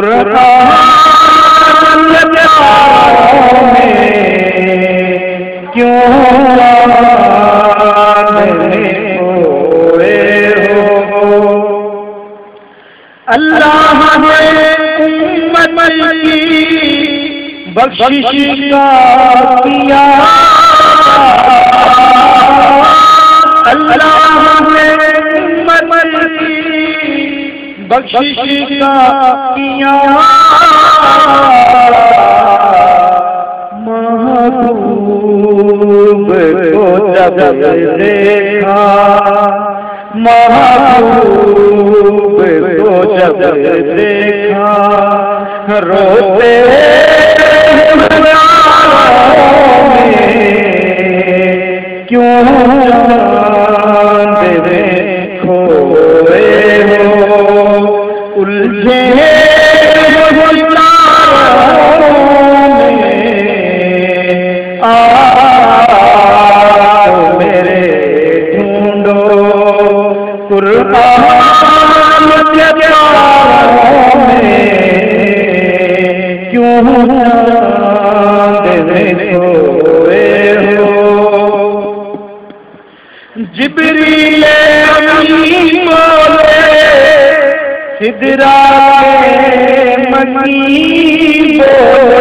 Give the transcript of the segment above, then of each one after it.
میں کیوں اللہ امت کی کا بخشش کا کیا؟ محبوب کو جب دیکھا محبوب کو جب دیکھا روتے کیوں جبریل سدرا مکی بولے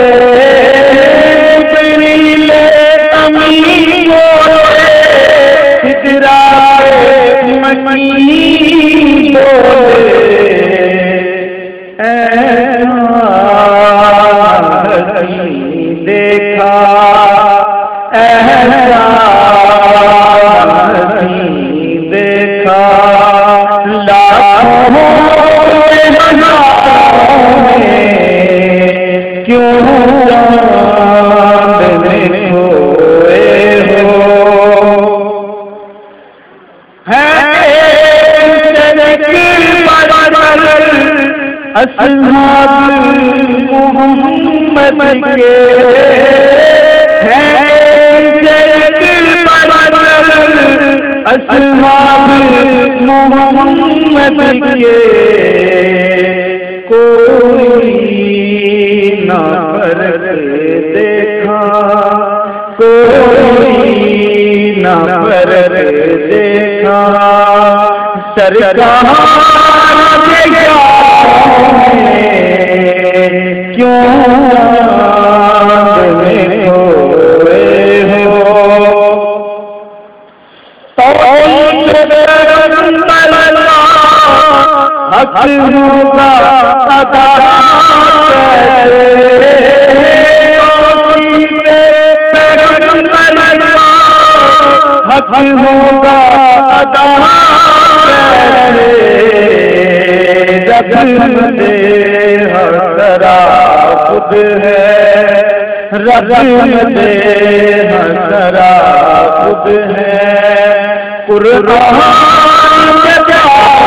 کیوں محمد کے۔ محمد کے۔ کوئی نہ فرق دیکھا کوئی نہ فرق دیکھا سرکار کیوں حق ہوگا ادا حق ہوگا ادا دے ہرا خود ہے۔ رب دے ہرا خود ہے۔ قرآن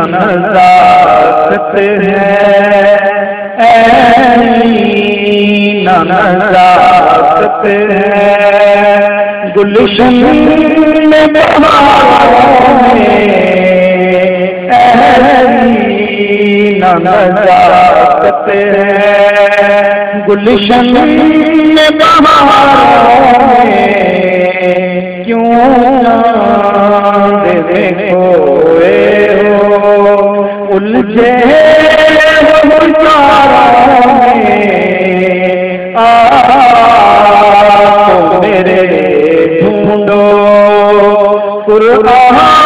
نمزات ہے ایسی نمزات ہے گلشن میں بہاروں میں ایسی نمزات ہے گلشن میں بہاروں میں کیوں چاند الجھے میرے ڈھونڈو قرآن